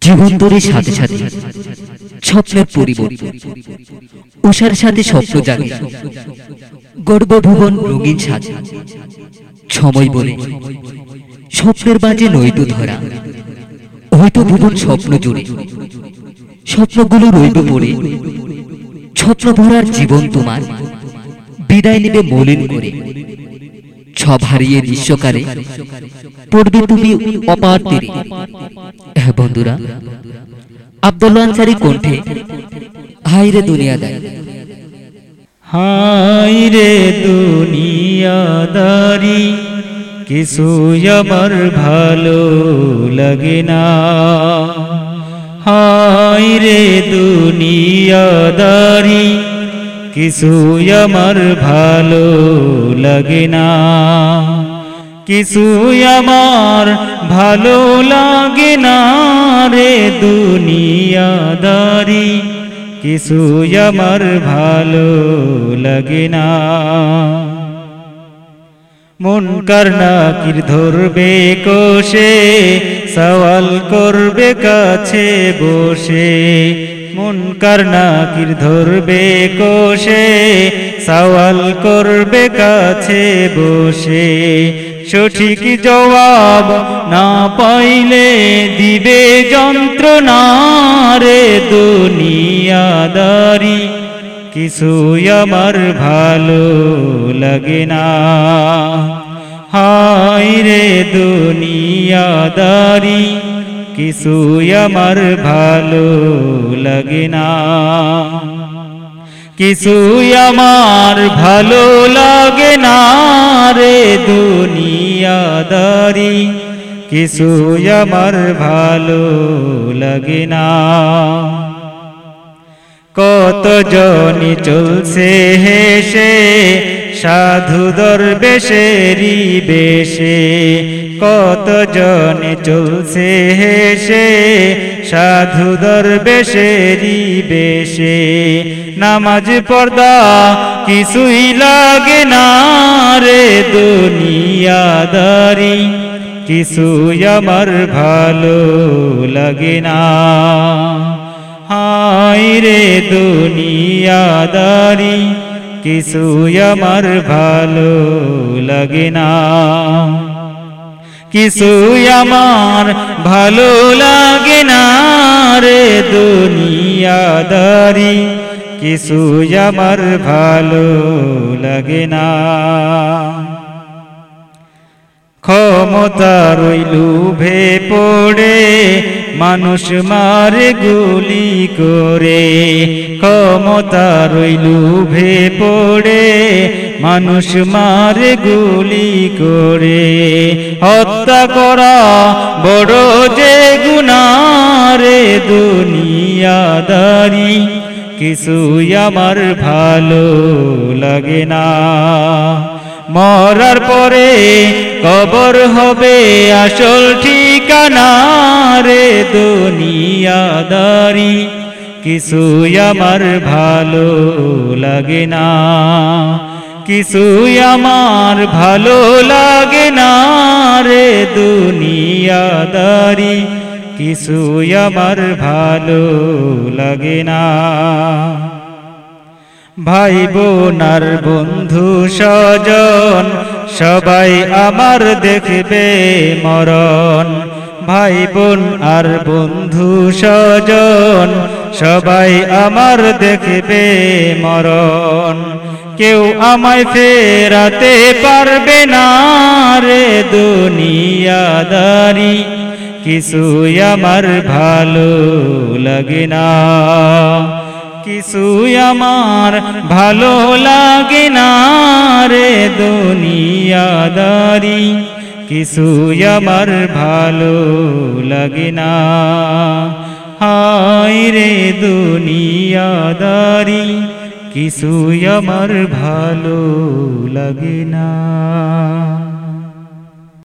জীবন্তরের সাথে সাথে, স্বপ্নের পরিবর্তন উষার সাথে স্বপ্ন জাগে, গর্বভুবন রঙিন সাজ সময় বলে, স্বপ্নের বাজে নৈত ধরা, হয়তো ভুবন স্বপ্ন জুড়ে, স্বপ্নগুলো রইব পড়ে, স্বপ্ন ভরার জীবন তোমার, বিদায় নেবে মলিন করে, সব হারিয়ে দৃশ্যকালে, পড়বে তুমি অপার হ্যাঁ বন্ধুরা। আব্দুল আনসারি কণ্ঠে হাইরে দুনিয়া দেয় হাই রে দুনিয়াদারি কিছু আমার ভালো লাগে না। হাই রে দুনিয়াদারি কিছু আমার ভালো লাগে না। কিছু আমার ভালো লাগে না রে দুনিয়াদারি। কিছু আমার ভালো লাগে না। মন কারনাকির ধরবে কোষে, সওয়াল করবে কাছে বসে। মন কারনাকির ধরবে কোষে, সওয়াল করবে কাছে বসে। সঠিক জবাব না পাইলে দিবে যন্ত্রণা রে দুনিয়াদারি। কিছু আমার ভালো লাগে না। হাই রে দুনিয়াদারি কিছু আমার ভালো লাগে না। কিছু আমার ভালো লাগে না রে দুনিয়াদারি কিছু আমার ভালো লাগে না। কত জনি চলছে হেসে, সাধু দরবেশেরি বেশে। কত জনে চলছে হেসে, সাধু দরবেশেরি বেশে। নামাজ পর্দা কিছুই লাগে না রে দুনিয়াদারি কিছু আমার ভালো লাগে না। হাই রে দুনিয়াদারি কিছু আমার ভালো লাগে না। কিছু আমার ভালো লাগে না রে দুনিয়াদারি কিছু আমার ভালো লাগে না। ক্ষমতা রইলু ভে পড়ে মানুষ মারে গুলি করে, ক্ষমতা রইলু ভে পড়ে। মানুষ মারে গুলি করে, হত্যা করা বড় যে গুনারে দুনিয়াদারি। কিছু আমার ভালো লাগে না। মরার পরে কবর হবে আসল ঠিকানা। রে দুনিয়াদারি কিছু আমার ভালো লাগে না। কিছু আমার ভালো লাগে না রে দুনিয়াদারি কিছু আমার ভালো লাগে না। ভাই বোনার বন্ধু স্বজন সবাই আমার দেখবে মরণ। ভাই বোন আর বন্ধু স্বজন, সবাই আমার দেখবে মরণ। কেউ আমায় ফেরাতে পারবে না রে দুনিয়াদারি কিছুই আমার ভালো লাগে না। কিছু আমার ভালো লাগে না রে দুনিয়াদারি। কিছু আমার ভালো লাগে না। হাই রে দুনিয়াদারি কিছু আমার ভালো লাগে না।